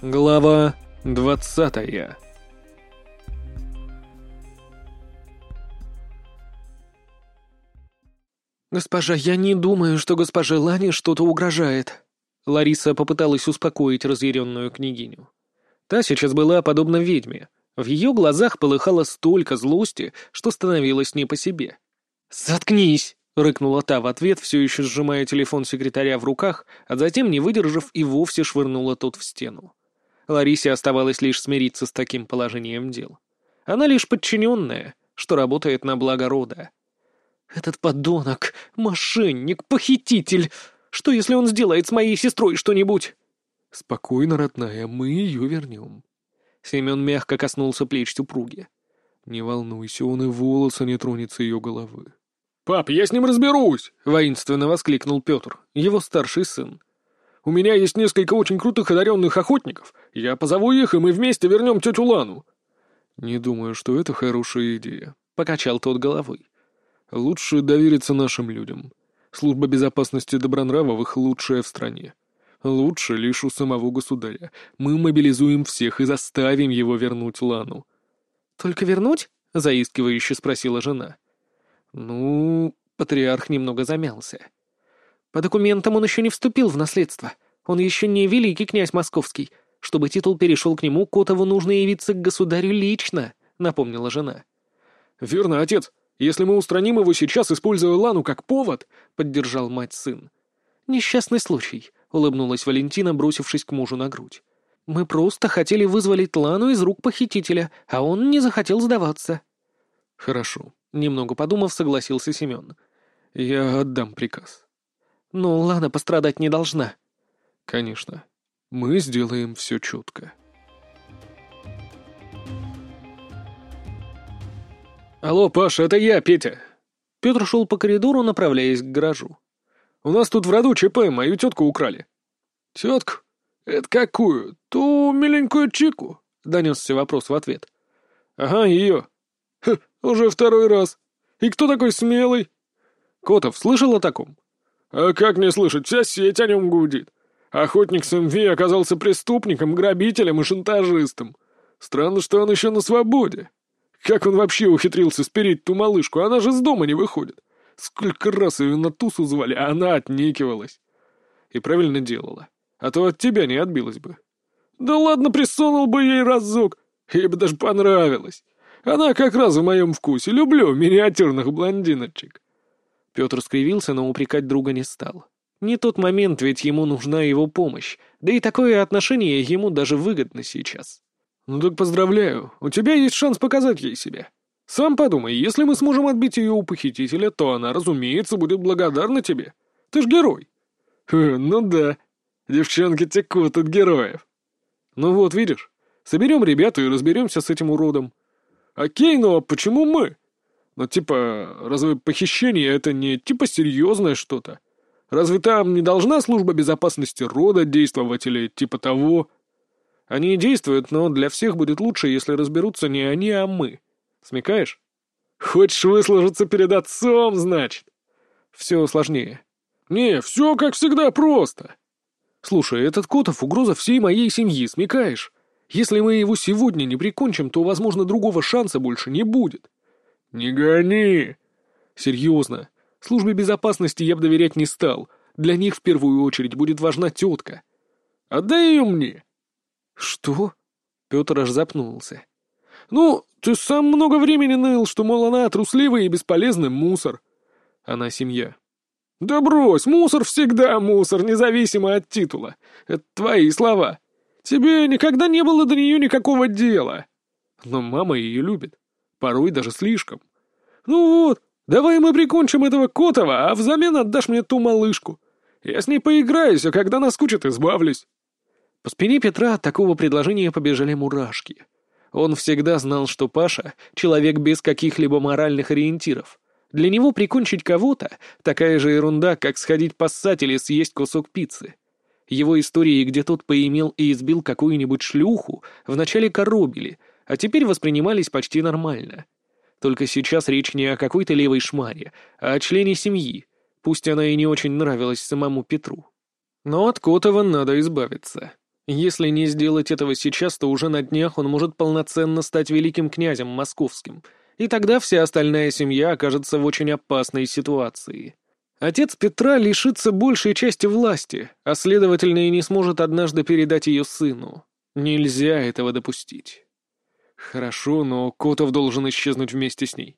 Глава двадцатая «Госпожа, я не думаю, что госпоже Лане что-то угрожает». Лариса попыталась успокоить разъяренную княгиню. Та сейчас была подобна ведьме. В ее глазах полыхало столько злости, что становилось не по себе. «Заткнись!» — рыкнула та в ответ, все еще сжимая телефон секретаря в руках, а затем, не выдержав, и вовсе швырнула тот в стену. Ларисе оставалось лишь смириться с таким положением дел. Она лишь подчиненная, что работает на благо рода. «Этот подонок, мошенник, похититель! Что, если он сделает с моей сестрой что-нибудь?» «Спокойно, родная, мы ее вернем». Семен мягко коснулся плеч супруги. «Не волнуйся, он и волоса не тронется ее головы». «Пап, я с ним разберусь!» — воинственно воскликнул Петр, его старший сын. «У меня есть несколько очень крутых одаренных охотников. Я позову их, и мы вместе вернем тетю Лану». «Не думаю, что это хорошая идея», — покачал тот головой. Лучше довериться нашим людям. Служба безопасности Добронравовых лучшая в стране. Лучше лишь у самого государя. Мы мобилизуем всех и заставим его вернуть Лану. «Только вернуть?» — заискивающе спросила жена. «Ну...» — патриарх немного замялся. «По документам он еще не вступил в наследство. Он еще не великий князь московский. Чтобы титул перешел к нему, Котову нужно явиться к государю лично», — напомнила жена. «Верно, отец. Если мы устраним его сейчас, используя Лану как повод», — поддержал мать сын. «Несчастный случай», — улыбнулась Валентина, бросившись к мужу на грудь. «Мы просто хотели вызволить Лану из рук похитителя, а он не захотел сдаваться». «Хорошо», — немного подумав, согласился Семен. «Я отдам приказ». «Но Лана пострадать не должна». «Конечно. Мы сделаем все четко». «Алло, Паша, это я, Петя». Петр шел по коридору, направляясь к гаражу. «У нас тут в роду ЧП, мою тетку украли». «Тетку? Это какую? Ту миленькую Чику?» — донесся вопрос в ответ. «Ага, ее. Ха, уже второй раз. И кто такой смелый?» «Котов, слышал о таком?» «А как не слышать? Вся сеть о нем гудит. Охотник с МВ оказался преступником, грабителем и шантажистом. Странно, что он еще на свободе». Как он вообще ухитрился спереть ту малышку? Она же с дома не выходит. Сколько раз ее на тусу звали, а она отнекивалась. И правильно делала. А то от тебя не отбилась бы. Да ладно, присунул бы ей разок. Ей бы даже понравилось. Она как раз в моем вкусе. Люблю миниатюрных блондиночек. Петр скривился, но упрекать друга не стал. Не тот момент, ведь ему нужна его помощь. Да и такое отношение ему даже выгодно сейчас. «Ну так поздравляю, у тебя есть шанс показать ей себя. Сам подумай, если мы сможем отбить ее у похитителя, то она, разумеется, будет благодарна тебе. Ты ж герой». «Ну да, девчонки текут от героев». «Ну вот, видишь, соберем ребят и разберемся с этим уродом». «Окей, но почему мы?» «Ну типа, разве похищение это не типа серьезное что-то? Разве там не должна служба безопасности рода действовать или типа того?» Они действуют, но для всех будет лучше, если разберутся не они, а мы. Смекаешь? Хочешь выслужиться перед отцом, значит? Все сложнее. Не, все как всегда просто. Слушай, этот Котов — угроза всей моей семьи, смекаешь? Если мы его сегодня не прикончим, то, возможно, другого шанса больше не будет. Не гони. Серьезно. Службе безопасности я бы доверять не стал. Для них в первую очередь будет важна тетка. Отдай ее мне. «Что?» — Петр аж запнулся. «Ну, ты сам много времени ныл, что, мол, она трусливый и бесполезный мусор. Она семья». «Да брось, мусор всегда мусор, независимо от титула. Это твои слова. Тебе никогда не было до нее никакого дела. Но мама ее любит. Порой даже слишком. Ну вот, давай мы прикончим этого Котова, а взамен отдашь мне ту малышку. Я с ней поиграюсь, а когда наскучит, избавлюсь». По спине Петра от такого предложения побежали мурашки. Он всегда знал, что Паша — человек без каких-либо моральных ориентиров. Для него прикончить кого-то — такая же ерунда, как сходить поссать или съесть кусок пиццы. Его истории, где тот поимел и избил какую-нибудь шлюху, вначале коробили, а теперь воспринимались почти нормально. Только сейчас речь не о какой-то левой шмаре, а о члене семьи, пусть она и не очень нравилась самому Петру. Но от Котова надо избавиться. Если не сделать этого сейчас, то уже на днях он может полноценно стать великим князем московским, и тогда вся остальная семья окажется в очень опасной ситуации. Отец Петра лишится большей части власти, а следовательно и не сможет однажды передать ее сыну. Нельзя этого допустить. Хорошо, но Котов должен исчезнуть вместе с ней.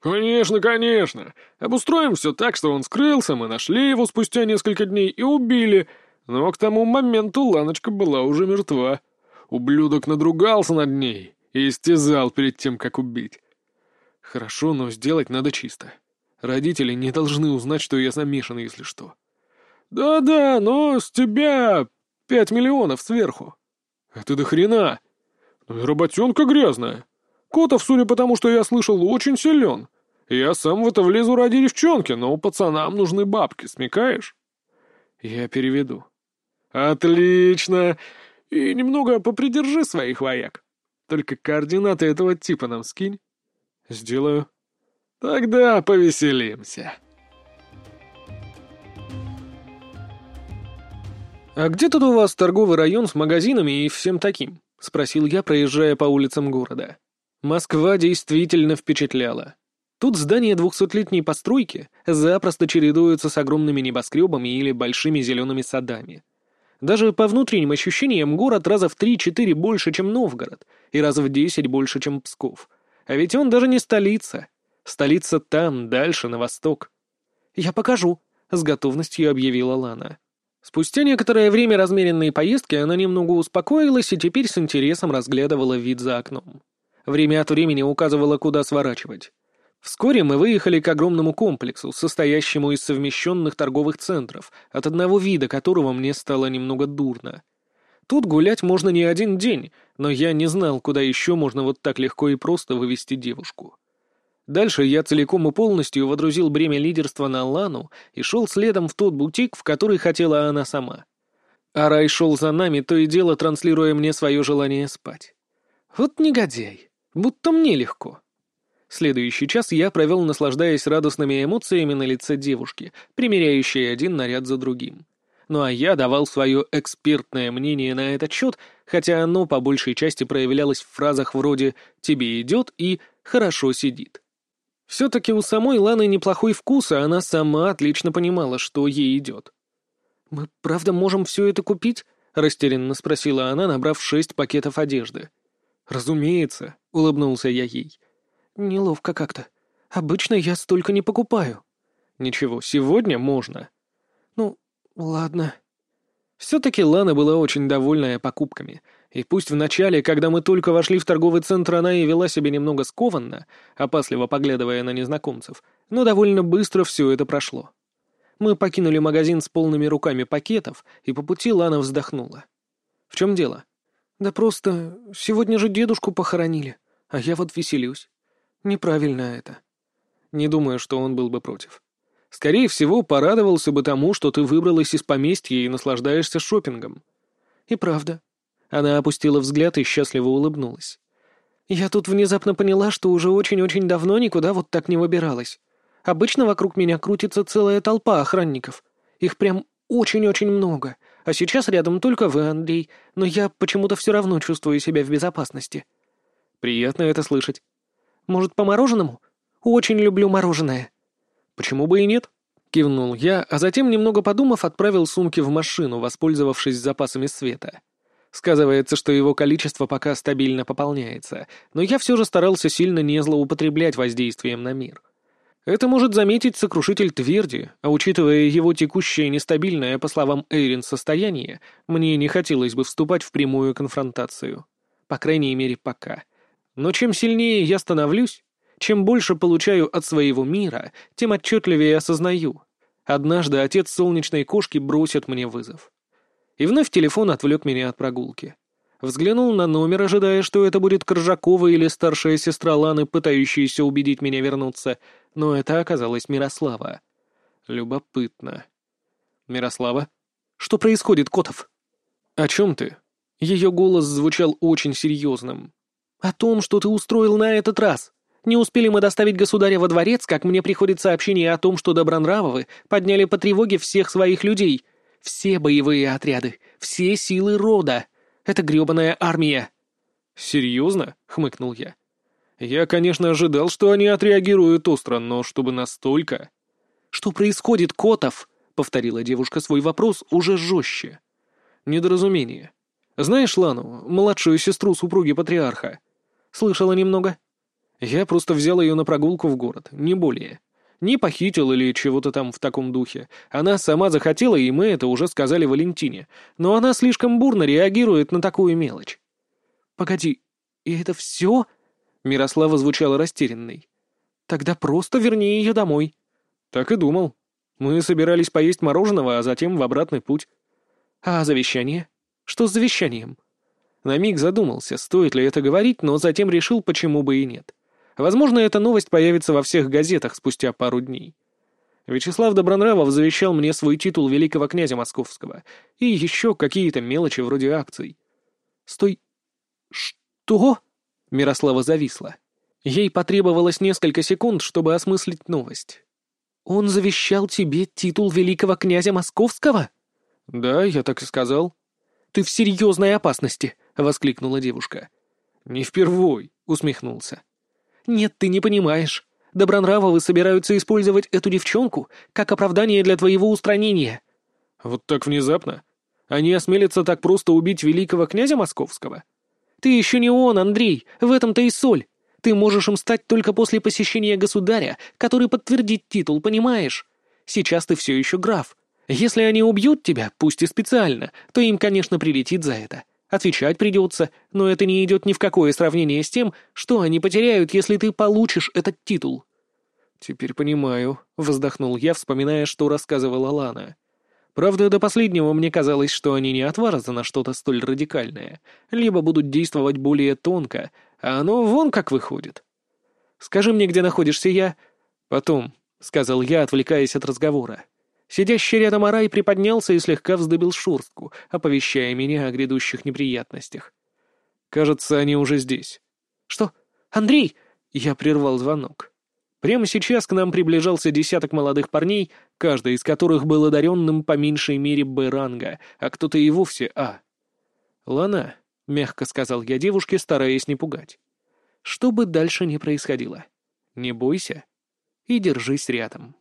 «Конечно, конечно. Обустроим все так, что он скрылся, мы нашли его спустя несколько дней и убили, но к тому моменту Ланочка была уже мертва. Ублюдок надругался над ней и истязал перед тем, как убить. Хорошо, но сделать надо чисто. Родители не должны узнать, что я замешан, если что. Да-да, но с тебя пять миллионов сверху. Это до хрена. Работенка грязная. Котов, судя по тому, что я слышал, очень силен. Я сам в это влезу ради девчонки, но пацанам нужны бабки, смекаешь? Я переведу. «Отлично! И немного попридержи своих вояк. Только координаты этого типа нам скинь». «Сделаю». «Тогда повеселимся». «А где тут у вас торговый район с магазинами и всем таким?» — спросил я, проезжая по улицам города. Москва действительно впечатляла. Тут здания двухсотлетней постройки запросто чередуются с огромными небоскребами или большими зелеными садами. Даже по внутренним ощущениям город раза в три-четыре больше, чем Новгород, и раза в десять больше, чем Псков. А ведь он даже не столица. Столица там, дальше, на восток. «Я покажу», — с готовностью объявила Лана. Спустя некоторое время размеренной поездки она немного успокоилась и теперь с интересом разглядывала вид за окном. Время от времени указывала, куда сворачивать. Вскоре мы выехали к огромному комплексу, состоящему из совмещенных торговых центров, от одного вида которого мне стало немного дурно. Тут гулять можно не один день, но я не знал, куда еще можно вот так легко и просто вывести девушку. Дальше я целиком и полностью водрузил бремя лидерства на Лану и шел следом в тот бутик, в который хотела она сама. А Рай шел за нами, то и дело транслируя мне свое желание спать. Вот негодяй, будто мне легко. Следующий час я провел, наслаждаясь радостными эмоциями на лице девушки, примеряющей один наряд за другим. Ну а я давал свое экспертное мнение на этот счет, хотя оно по большей части проявлялось в фразах вроде «тебе идет» и «хорошо сидит». Все-таки у самой Ланы неплохой вкус, а она сама отлично понимала, что ей идет. «Мы правда можем все это купить?» — растерянно спросила она, набрав шесть пакетов одежды. «Разумеется», — улыбнулся я ей. «Неловко как-то. Обычно я столько не покупаю». «Ничего, сегодня можно». «Ну, ладно». Все-таки Лана была очень довольная покупками, и пусть вначале, когда мы только вошли в торговый центр, она и вела себя немного скованно, опасливо поглядывая на незнакомцев, но довольно быстро все это прошло. Мы покинули магазин с полными руками пакетов, и по пути Лана вздохнула. «В чем дело?» «Да просто сегодня же дедушку похоронили, а я вот веселюсь. Неправильно это. Не думаю, что он был бы против. Скорее всего, порадовался бы тому, что ты выбралась из поместья и наслаждаешься шопингом. И правда. Она опустила взгляд и счастливо улыбнулась. Я тут внезапно поняла, что уже очень-очень давно никуда вот так не выбиралась. Обычно вокруг меня крутится целая толпа охранников. Их прям очень-очень много. А сейчас рядом только вы, Андрей, но я почему-то все равно чувствую себя в безопасности. Приятно это слышать. Может, по мороженому? Очень люблю мороженое». «Почему бы и нет?» — кивнул я, а затем, немного подумав, отправил сумки в машину, воспользовавшись запасами света. Сказывается, что его количество пока стабильно пополняется, но я все же старался сильно не злоупотреблять воздействием на мир. Это может заметить сокрушитель Тверди, а учитывая его текущее нестабильное, по словам Эйрин, состояние, мне не хотелось бы вступать в прямую конфронтацию. По крайней мере, пока. Но чем сильнее я становлюсь, чем больше получаю от своего мира, тем отчетливее осознаю. Однажды отец солнечной кошки бросит мне вызов. И вновь телефон отвлек меня от прогулки. Взглянул на номер, ожидая, что это будет Коржакова или старшая сестра Ланы, пытающаяся убедить меня вернуться, но это оказалась Мирослава. Любопытно. Мирослава? Что происходит, Котов? О чем ты? Ее голос звучал очень серьезным. «О том, что ты устроил на этот раз. Не успели мы доставить государя во дворец, как мне приходит сообщение о том, что Добронравовы подняли по тревоге всех своих людей. Все боевые отряды, все силы рода. Это гребаная армия. «Серьезно?» — хмыкнул я. «Я, конечно, ожидал, что они отреагируют остро, но чтобы настолько...» «Что происходит, Котов?» — повторила девушка свой вопрос уже жестче. «Недоразумение. Знаешь Лану, младшую сестру супруги патриарха?» «Слышала немного?» «Я просто взял ее на прогулку в город, не более. Не похитил или чего-то там в таком духе. Она сама захотела, и мы это уже сказали Валентине. Но она слишком бурно реагирует на такую мелочь. «Погоди, и это все?» Мирослава звучала растерянной. «Тогда просто верни ее домой». «Так и думал. Мы собирались поесть мороженого, а затем в обратный путь». «А завещание? Что с завещанием?» На миг задумался, стоит ли это говорить, но затем решил, почему бы и нет. Возможно, эта новость появится во всех газетах спустя пару дней. Вячеслав Добронравов завещал мне свой титул великого князя московского и еще какие-то мелочи вроде акций. «Стой, «Что?» — Мирослава зависла. Ей потребовалось несколько секунд, чтобы осмыслить новость. «Он завещал тебе титул великого князя Московского?» «Да, я так и сказал». «Ты в серьезной опасности!» — воскликнула девушка. «Не впервой», — усмехнулся. «Нет, ты не понимаешь. Добронравовы собираются использовать эту девчонку как оправдание для твоего устранения». «Вот так внезапно? Они осмелятся так просто убить великого князя Московского?» Ты еще не он, Андрей, в этом-то и соль. Ты можешь им стать только после посещения государя, который подтвердит титул, понимаешь? Сейчас ты все еще граф. Если они убьют тебя, пусть и специально, то им, конечно, прилетит за это. Отвечать придется, но это не идет ни в какое сравнение с тем, что они потеряют, если ты получишь этот титул. «Теперь понимаю», — вздохнул я, вспоминая, что рассказывала Лана. Правда, до последнего мне казалось, что они не отважатся на что-то столь радикальное, либо будут действовать более тонко, а оно вон как выходит. «Скажи мне, где находишься я?» «Потом», — сказал я, отвлекаясь от разговора. Сидящий рядом Арай приподнялся и слегка вздыбил шурстку, оповещая меня о грядущих неприятностях. «Кажется, они уже здесь». «Что? Андрей?» — я прервал звонок. Прямо сейчас к нам приближался десяток молодых парней, каждый из которых был одаренным по меньшей мере Б-ранга, а кто-то и вовсе А. «Лана», — мягко сказал я девушке, стараясь не пугать, — «что бы дальше ни происходило, не бойся и держись рядом».